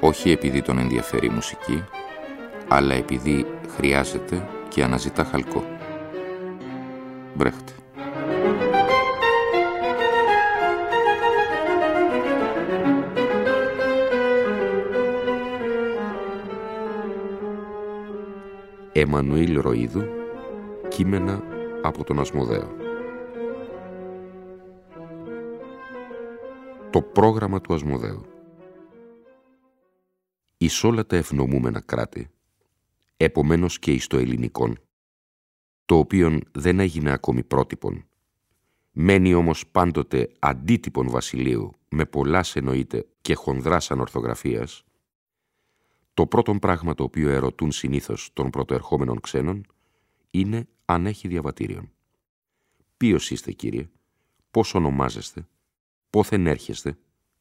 όχι επειδή τον ενδιαφέρει η μουσική, αλλά επειδή χρειάζεται και αναζητά χαλκό. Μπρέχτε. Εμμανουήλ Ροίδου, κείμενα από τον Ασμοδέο. Το πρόγραμμα του Ασμοδέου εις όλα τα ευνομούμενα κράτη, επομένως και εις το ελληνικόν, το οποίον δεν έγινε ακόμη πρότυπον, μένει όμως πάντοτε αντίτυπον βασιλείου, με πολλά εννοείται και χονδράς ανορθογραφίας, το πρώτο πράγμα το οποίο ερωτούν συνήθως των πρωτοερχόμενων ξένων είναι αν έχει διαβατήριον. Ποιος είστε κύριε, πώς ονομάζεστε, πόθεν έρχεστε,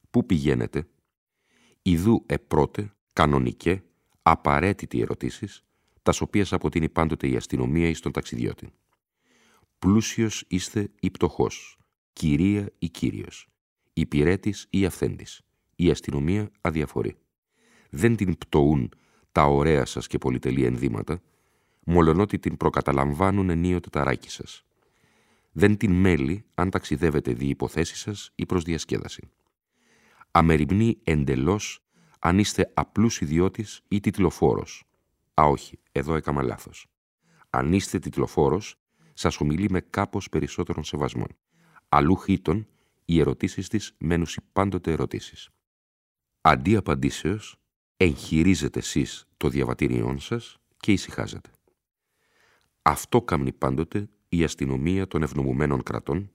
πού πηγαίνετε, ιδού επρώτε κανονικέ, απαραίτητη ερωτήσεις, τας οποίας αποτείνει πάντοτε η αστυνομία εις τον ταξιδιώτη. Πλούσιος είστε ή πτωχός, κυρία ή κύριος, υπηρέτης ή αυθέντης. Η αστυνομία αδιαφορεί. Δεν την πτωούν τα ωραία σας και πολυτελή ενδύματα, μολονότι την προκαταλαμβάνουν ενίοτε τα ράκι σας. Δεν την μέλη αν ταξιδεύετε δι' υποθέσεις σας ή προς διασκέδαση. Αμεριμνεί εντελώς αν είστε απλούς ιδιώτης ή τιτλοφόρος. Α, όχι, εδώ έκανα λάθος. Αν είστε τιτλοφόρος, σας ομιλεί με κάπως περισσότερων σεβασμών. Αλλού χείτων, οι ερωτήσεις της μένουσι πάντοτε ερωτήσεις. Αντί απαντήσεως, εγχειρίζετε εσείς το διαβατήριόν σας και ησυχάζετε. Αυτό κάνει πάντοτε η αστυνομία των ευνομουμένων κρατών,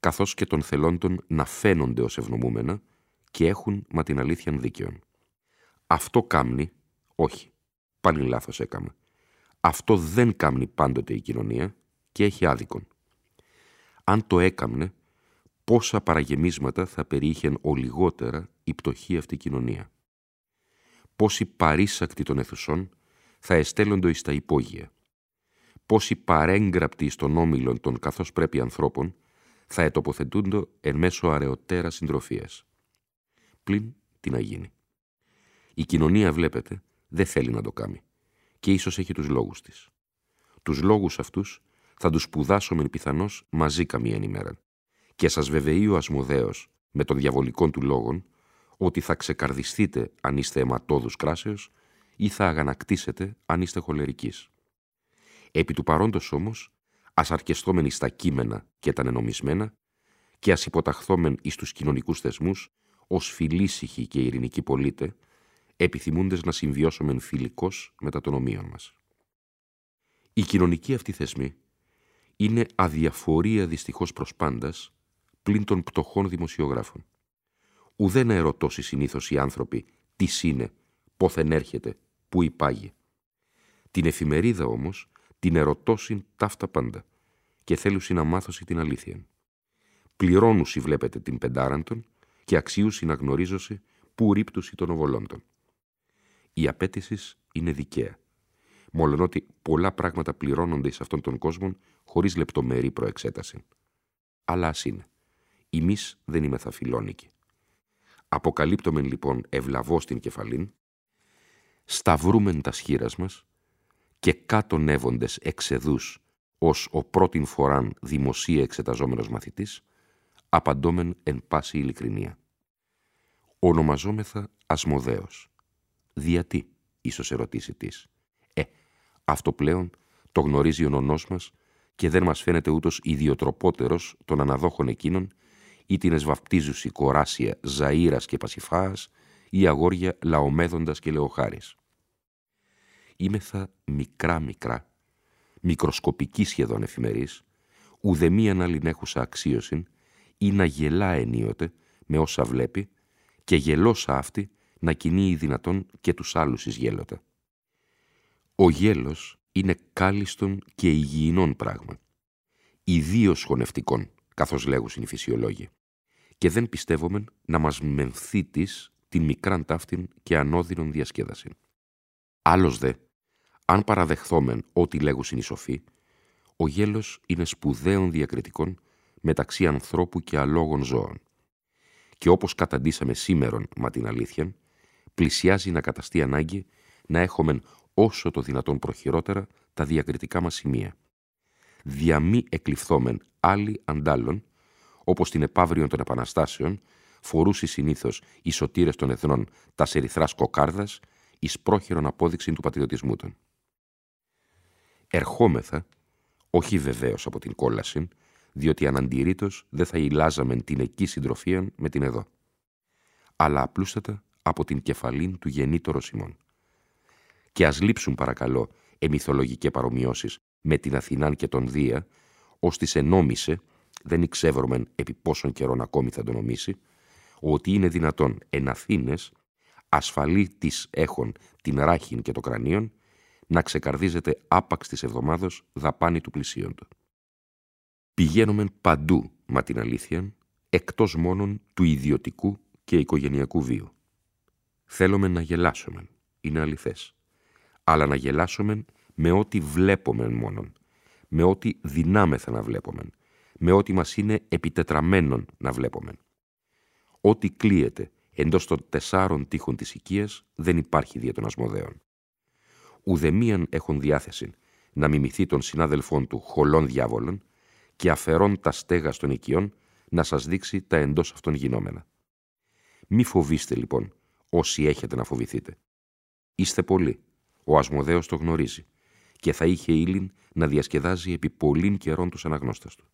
καθώς και των θελόντων να φαίνονται ως ευνομούμενα και έχουν μα την αλήθεια δίκαιον. Αυτό κάμνει, όχι, πάλι λάθος έκαμε. Αυτό δεν κάμνει πάντοτε η κοινωνία και έχει άδικον. Αν το έκαμνε, πόσα παραγεμίσματα θα περιείχεν ο λιγότερα η πτωχή αυτή κοινωνία. Πόσοι παρήσακτοι των αιθουσών θα εστέλλοντο εις τα υπόγεια. Πόσοι παρέγγραπτοι στον όμιλον των καθώς πρέπει ανθρώπων θα ετοποθετούντο εν μέσω αραιοτέρας συντροφίας. Πλην τι να γίνει. Η κοινωνία, βλέπετε, δεν θέλει να το κάνει. Και ίσως έχει τους λόγους της. Τους λόγους αυτούς θα τους σπουδάσουμε πιθανώς μαζί καμία ημέρα. Και σας βεβαιεί ο Ασμοδέος, με των διαβολικών του λόγων, ότι θα ξεκαρδιστείτε αν είστε αιματόδους κράσεως ή θα αγανακτήσετε αν είστε χολερικής. Επί του παρόντος όμως, ας αρκεστόμενοι στα κείμενα και τα νενομισμένα και ας υποταχθόμεν εις τους κοινωνικούς θεσμούς ως φιλήσυχοι και ειρηνικοί πολίτες, επιθυμούντες να συμβιώσουμε φιλικώς μετά των ομοίων μας. Η κοινωνική αυτή θεσμή είναι αδιαφορία δυστυχώς προς πάντας πλην των πτωχών δημοσιογράφων. Ουδέ να ερωτώσει συνήθως οι άνθρωποι τις είναι, πόθεν έρχεται, πού υπάγει. Την εφημερίδα όμως την ερωτώσιν ταύτα πάντα και θέλουσι να μάθωση την αλήθεια. Πληρώνουσι βλέπετε την πεντάραντον και αξίουσι να γνωρίζωση που ρίπτουσι των οβολόντων η απέτηση είναι δικαία. Μόλον ότι πολλά πράγματα πληρώνονται σε αυτόν τον κόσμο χωρίς λεπτομερή προεξέταση. Αλλά ας είναι. Εμείς δεν είμαι φιλόνικοι. Αποκαλύπτομεν λοιπόν ευλαβώς στην κεφαλήν, σταυρούμεν τας σχήρας μας και κάτω νεύοντες εξεδούς ως ο πρώτην φοράν δημοσία εξεταζόμενος μαθητής, απαντώμεν εν πάση ειλικρινία. Ονομαζόμεθα Ασμοδέος «Διατί» ίσως ερωτήσει της. «Ε, αυτό πλέον το γνωρίζει ο νονός μας και δεν μας φαίνεται ούτως ιδιοτροπότερος των αναδόχων εκείνων ή την εσβαπτίζουση κοράσια Ζαΐρας και Πασιφάας ή αγόρια Λαομέδοντας και Λεοχάρης. Είμεθα μικρά-μικρά, μικροσκοπική σχεδόν εφημερής, ουδεμίαν άλλην έχουσα αξίωσιν ή να γελά ενίοτε με όσα βλέπει και γελώσα αυτή να κινεί δυνατόν και τους άλλους εις γέλοτα. Ο γέλος είναι κάλιστον και υγιεινών πράγμα. Ιδίως χωνευτικών, καθώς λέγουν οι φυσιολόγοι. Και δεν πιστεύομεν να μας μενθεί της την μικράν ταύτην και ανώδυνον διασκέδαση. Άλλος δε, αν παραδεχθόμεν ό,τι λέγουν οι σοφοί, ο γέλος είναι σπουδαίων διακριτικών μεταξύ ανθρώπου και αλόγων ζώων. Και όπως καταντήσαμε σήμερον, μα την αλήθεια, πλησιάζει να καταστεί ανάγκη να έχουμε όσο το δυνατόν προχειρότερα τα διακριτικά μας σημεία. Δια μη εκλειφθόμεν άλλοι αντάλλων, όπως την επαύριον των επαναστάσεων, φορούσε συνήθως οι σωτήρες των εθνών τα σεριθράς κοκάρδας, εις πρόχειρον απόδειξη του πατριωτισμού των. Ερχόμεθα, όχι βεβαίως από την κόλαση, διότι αναντηρήτως δεν θα ηλάζαμεν την εκεί συντροφία με την εδώ, αλλά απλούστατα από την κεφαλήν του γεννήτωρο Σιμών. Και ας λείψουν παρακαλώ εμυθολογικέ παρομοιώσεις με την Αθηνάν και τον Δία, ως τις ενόμισε, δεν εξεύρωμεν επί πόσων καιρών ακόμη θα τον νομίσει, ότι είναι δυνατόν εν Αθήνες, ασφαλή της έχων την ράχην και το κρανίον, να ξεκαρδίζεται άπαξ της εβδομάδος δαπάνη του πλησίον του. Πηγαίνομεν παντού, μα την αλήθεια, εκτός μόνον του ιδιωτικού και οικογενειακού βίου. Θέλουμε να γελάσουμε, είναι αληθές, αλλά να γελάσουμε με ό,τι βλέπουμε μόνον, με ό,τι δυνάμεθα να βλέπουμε, με ό,τι μας είναι επιτετραμένον να βλέπουμε. Ό,τι κλείεται εντός των τεσσάρων τείχων της οικίας δεν υπάρχει δια των ασμοδέων. Ουδεμίαν έχουν διάθεση να μιμηθεί των συνάδελφών του χολών διάβολων και αφαιρών τα στέγα των οικειών να σας δείξει τα εντός αυτών γινόμενα. Μη φοβήστε λοιπόν όσοι έχετε να φοβηθείτε. Είστε πολλοί, ο Ασμοδέος το γνωρίζει και θα είχε ήλιν να διασκεδάζει επί πολλήν καιρών τους αναγνώστας του.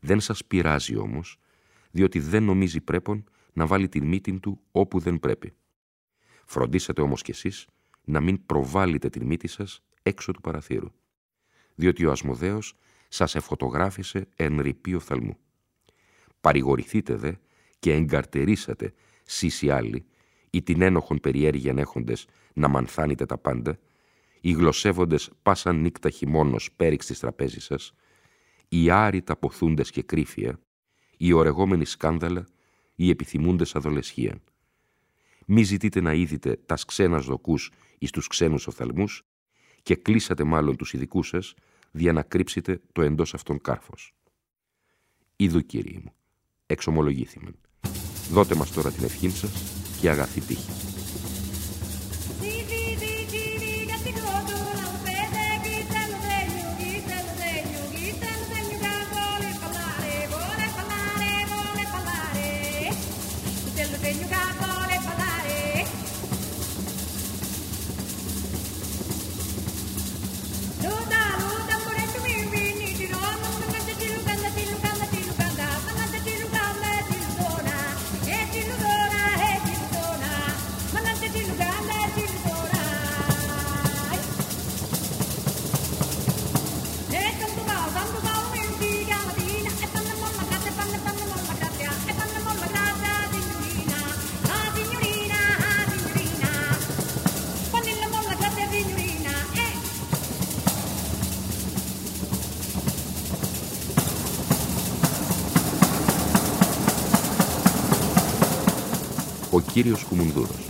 Δεν σας πειράζει όμως, διότι δεν νομίζει πρέπον να βάλει την μύτη του όπου δεν πρέπει. Φροντίσατε όμως κι εσείς να μην προβάλλετε την μύτη σας έξω του παραθύρου, διότι ο Ασμοδέος σας εφωτογράφησε εν ρηπή οφθαλμού. Παρηγορηθείτε δε και εγκαρτερήσατε σεις οι άλλοι ή την ένοχον περιέργειαν έχοντες να μανθάνετε τα πάντα, οι γλωσσεύοντες πάσαν νύκτα χειμώνος πέριξ της τραπέζης σας, οι άρρητα ποθούντες και κρύφια, οι ορεγόμενοι σκάνδαλα, οι επιθυμούντες αδολεσχία. Μη ζητείτε να είδετε τας ξένας δοκούς εις τους ξένους οφθαλμούς και κλείσατε μάλλον τους ειδικούς σας, δια να κρύψετε το εντός αυτόν κάρφος. Είδου, κύριοι μου, εξομολογήθημεν. Δώτε μας τώρα την ευχή σας και αγαθή ο κύριος Κουμουνδούρος.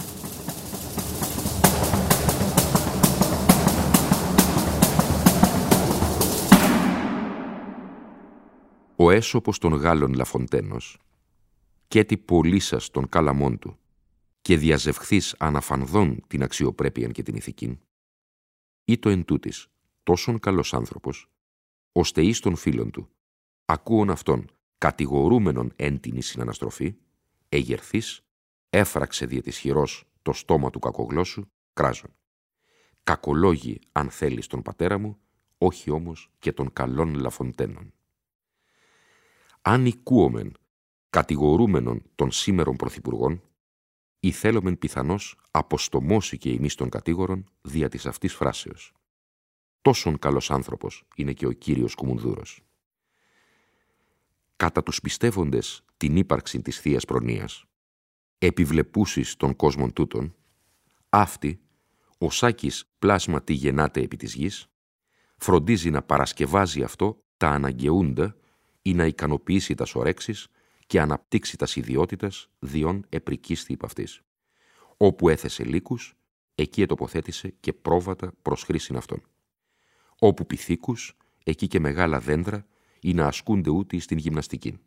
Ο έσωπος των Γάλλων Λαφοντένος και τι πολύ σας των καλαμών του και διαζευχθείς αναφανδών την αξιοπρέπεια και την ηθική, ή το εν τούτης, τόσον καλός άνθρωπος, ώστε εις των φίλων του, ακούων αυτόν κατηγορούμενον έντινη συναναστροφή, εγερθείς έφραξε δια της χειρός το στόμα του κακογλώσσου, κράζον. Κακολόγοι αν θέλεις τον πατέρα μου, όχι όμως και των καλών λαφοντένων. Αν οικούομεν κατηγορούμενον των σήμερων πρωθυπουργών, ή θέλομεν πιθανώς αποστομώσει και εμείς των κατήγορων δια της αυτής φράσεως. Τόσον καλός άνθρωπος είναι και ο κύριος Κουμουνδούρος. Κατά τους πιστεύοντες την ύπαρξη της Θείας Προνοίας, επιβλεπούσεις των κόσμων τούτων, αυτή, ο Σάκης πλάσμα τι γεννάται επί της γης, φροντίζει να παρασκευάζει αυτό τα αναγκαιούντα ή να ικανοποιήσει τα ορέξεις και αναπτύξει τας ιδιότητας διόν επρικίστη υπ' αυτής. Όπου έθεσε λύκους, εκεί ετοποθέτησε και πρόβατα προς χρήση αυτών. Όπου πυθίκους, εκεί και μεγάλα δέντρα ή να ασκούνται ούτε στην γυμναστική.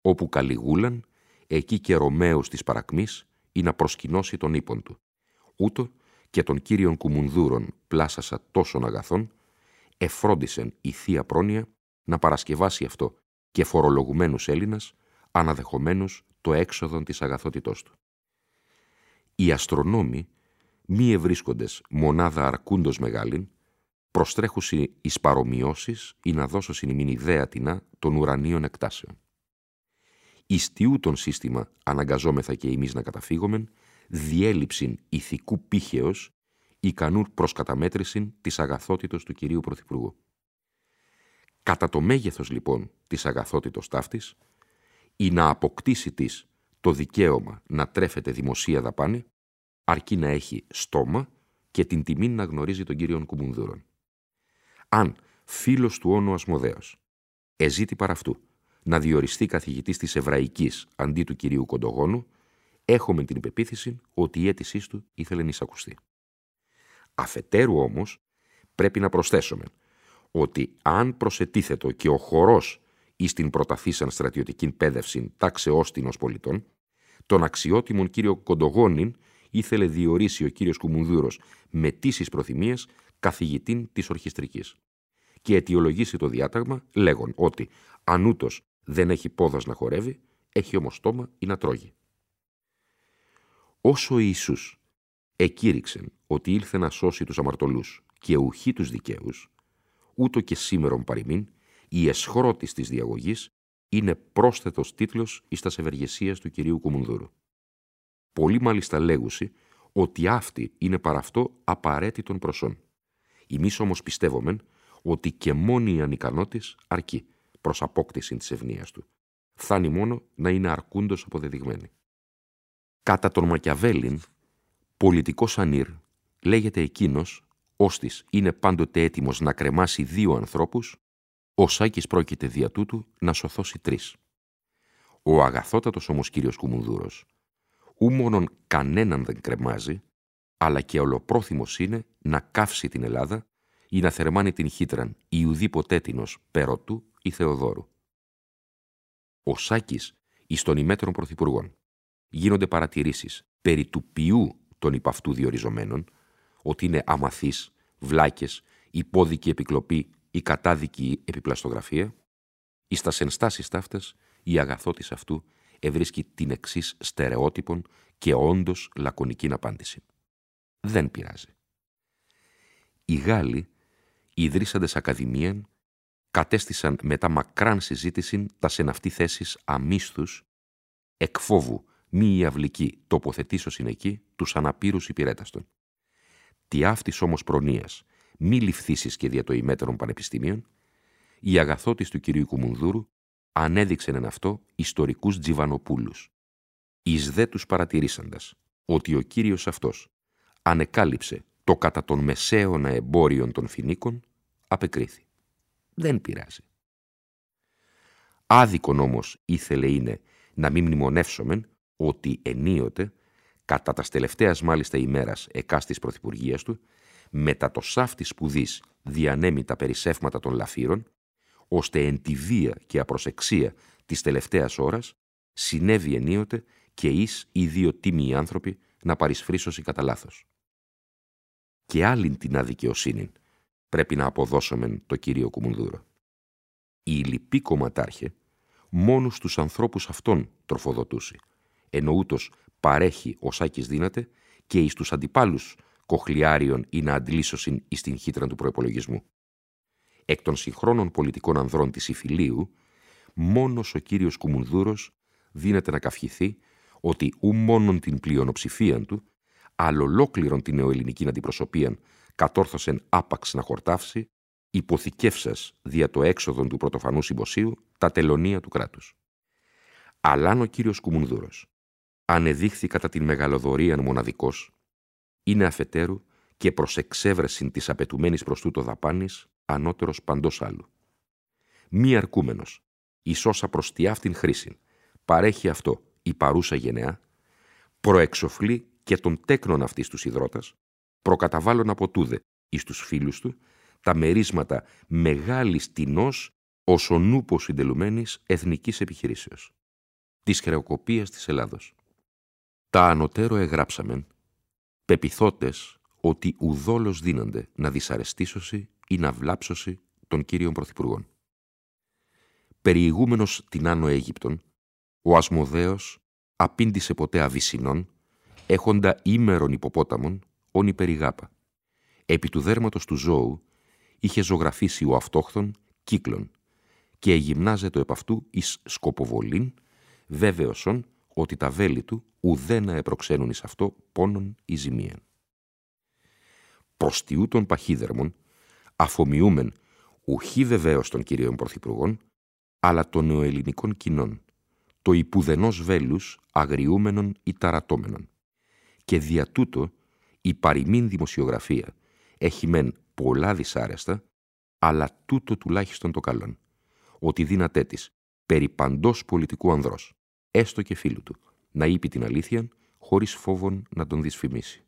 Όπου καλυγούλαν, εκεί και Ρωμαίος της παρακμής ή να προσκυνώσει τον ύπον του. Ούτω και των κύριων κουμουνδούρων πλάσασα τόσων αγαθών, εφρόντισεν η Θεία Πρόνοια να παρασκευάσει αυτό και φορολογουμένους Έλληνας, αναδεχομένους το έξοδον της αγαθότητός του. Οι αστρονόμοι, μη ευρίσκοντες μονάδα αρκούντος μεγάλην, προστρέχουσι εις παρομοιώσεις ή να δώσω συνημήν ιδέα τεινά των ουρανίων εκτάσεων. Εις τον σύστημα αναγκαζόμεθα και εμείς να καταφύγομεν, διέλειψην ηθικού πύχεως, ικανούς προς καταμέτρησιν της αγαθότητος του Κυρίου Πρωθυπουργού. Κατά το μέγεθος λοιπόν της αγαθότητος ταύτης, ή να αποκτήσει της το δικαίωμα να τρέφεται δημοσία δαπάνη, αρκεί να έχει στόμα και την τιμή να γνωρίζει τον Κύριον Κουμουνδούρων. Αν φίλος του όνου Ασμοδέος εζήτη παρά αυτού να διοριστεί καθηγητής της Εβραϊκής αντί του Κυρίου Κοντογόνου, έχουμε την υπεποίθηση ότι η αίτησή του ήθελε να εισακουστεί. Αφετέρου όμως πρέπει να προσθέσουμε ότι αν προσετίθετο και ο χορός ή στην προταθήσαν στρατιωτική πέδευση τάξεώς την ως πολιτών, τον αξιότιμον κύριο Κοντογόνιν ήθελε διορίσει ο κύριος Κουμουνδούρος με τήσεις προθυμίες καθηγητήν της ορχιστρικής και αιτιολογήσει το διάταγμα λέγον ότι αν ούτως δεν έχει πόδας να χορεύει, έχει όμως στόμα ή να τρώγει. Όσο Ιησούς εκήρυξεν ότι ήλθε να σώσει τους αμαρτωλούς και ουχή τους δικαίους, ούτω και σήμερον παροιμήν, η εσχρότης της διαγωγής είναι πρόσθετος τίτλος εις τας ευεργεσίας του κυρίου Κουμουνδούρου. Πολλοί μάλιστα λέγουσι ότι αυτή είναι παρά αυτό απαραίτητον προσόν. Εμείς όμως πιστεύομεν ότι και μόνη η ανικανότης αρκεί προς απόκτηση της ευνοίας του. Φτάνει μόνο να είναι αρκούντος αποδεδειγμένη. Κατά τον Μακιαβέλιν, πολιτικός ανήρ λέγεται εκείνος, ώστις είναι πάντοτε έτοιμος να κρεμάσει δύο ανθρώπους, ο Σάκης πρόκειται δια τούτου να σωθώσει τρεις. Ο αγαθότατος όμως κύριος Κουμουνδούρος, ου μόνον κανέναν δεν κρεμάζει, αλλά και ολοπρόθυμος είναι να καύσει την Ελλάδα ή να θερμάνει την χύτραν ή ουδήποτε έτινος του ή Θεοδόρου. Ο Σάκης εις των ημέτερων πρωθυπουργών γίνονται παρατηρήσεις περί του ποιού των υπαυτού διοριζομένων, ότι είναι αμαθείς, βλάκες, υπόδικη επικλοπή ή κατάδικη επιπλαστογραφία, εις τα ενστάσεις ταύτας η αγαθότης αυτού ευρίσκει την εξής στερεότυπον και όντως λακωνική απάντηση. Δεν πειράζει. Οι Γάλλοι, ιδρύσαντες ακαδημίαν, κατέστησαν μετά μακράν συζήτηση τα σε αυτή θέσεις αμίσθους, εκφόβου μη η αυλική τοποθετήσω εκεί τους αναπήρους υπηρέταστον. Τι αυτής όμως προνοίας μη ληφθήσεις και δια το ημέτερων πανεπιστήμιων, η αγαθότης του κυρίου Κουμουνδούρου ανέδειξεν εν αυτό ιστορικούς τζιβανοπούλους. Εις δε τους παρατηρήσαντας ότι ο κύριος αυτός ανεκάλυψε το κατά των μεσαίωνα εμπόριων των φινίκων, απεκρίθη. Δεν πειράζει. Άδικον όμως ήθελε είναι να μην μνημονεύσομεν ότι ενίοτε, κατά τας τελευταίας μάλιστα ημέρας εκάστης πρωθυπουργίας του, μετά το σάφτη σπουδής διανέμει τα περισσεύματα των λαφύρων, ώστε εν τη βία και απροσεξία της τελευταίας ώρας συνέβη ενίοτε και εις οι δύο τίμιοι άνθρωποι να παρισφρήσωση κατά λάθος. Και άλλην την αδικαιοσύνη πρέπει να αποδώσομεν το κύριο Κουμουνδούρο. Η λυπή κομματάρχε μόνος τους ανθρώπους αυτών τροφοδοτούσε, ενώ ούτως παρέχει ο Σάκης δύναται και εις τους αντιπάλους κοχλιάριων ή να αντλήσωσιν εις την χύτρα του προπολογισμού. Εκ των συγχρόνων πολιτικών ανδρών της Ιφιλίου, μόνος ο κύριος Κουμουνδούρος δίνεται να καυχηθεί ότι ου μόνον την πλειονοψηφία του, αλλά ολόκληρον την νεοελληνική αντιπροσωπεία κατόρθωσεν άπαξ να χορτάυσει, υποθηκεύσας δια το έξοδον του πρωτοφανού συμποσίου τα τελωνία του κράτους. Αλλά ο κύριος Κουμουνδούρος ανεδείχθη κατά την μεγαλοδορίαν μοναδικός, είναι αφετέρου και προς εξέβρεση της απαιτουμένης προς τούτο δαπάνης ανώτερος παντός άλλου. Μη αρκούμενος, ισόσα προς τη αυτήν χρήση, παρέχει αυτό η παρούσα γενεά, προεξοφλεί και τον τέκνον αυτής τους υδρότας, προκαταβάλλον από τούδε εις τους φίλους του, τα μερίσματα μεγάλης τεινός ως ο νούπος συντελουμένης εθνικής επιχειρήσεως, της χρεοκοπίας της Ελλάδος. Τα ανωτέρω εγγράψαμεν, πεπιθώτες ότι ουδόλως δίνονται να δυσαρεστήσωση ή να βλάψωση των κύριων πρωθυπουργών. Περιηγούμενος την Άνω Αίγυπτον, ο Ασμοδέος απήντησε ποτέ Αβυσσινών, έχοντα ήμερον υποπόταμον, όν υπερηγάπα. Επί του δέρματος του ζώου είχε ζωγραφίσει ο αυτόχθον κύκλων και εγυμνάζεται επ' αυτού εις σκοποβολήν, βέβαιος ότι τα βέλη του ουδένα επροξένουν εις αυτό πόνον ή ζημίαν. Προστιού των παχύδερμων, αφομοιούμεν ουχή βεβαίως των κυρίων πρωθυπουργών, αλλά των νεοελληνικών κοινών, το υπουδενός βέλους αγριούμενων ή ταρατώμενων. Και δια τούτο η παροιμήν δημοσιογραφία έχει μεν πολλά δυσάρεστα, αλλά τούτο τουλάχιστον το καλόν, ότι δύνατέ της περί παντός πολιτικού ανδρός, έστω και φίλου του, να είπε την αλήθεια χωρίς φόβον να τον δυσφημίσει.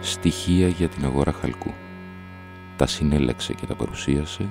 Στοιχεία για την αγορά χαλκού. Τα συνέλεξε και τα παρουσίασε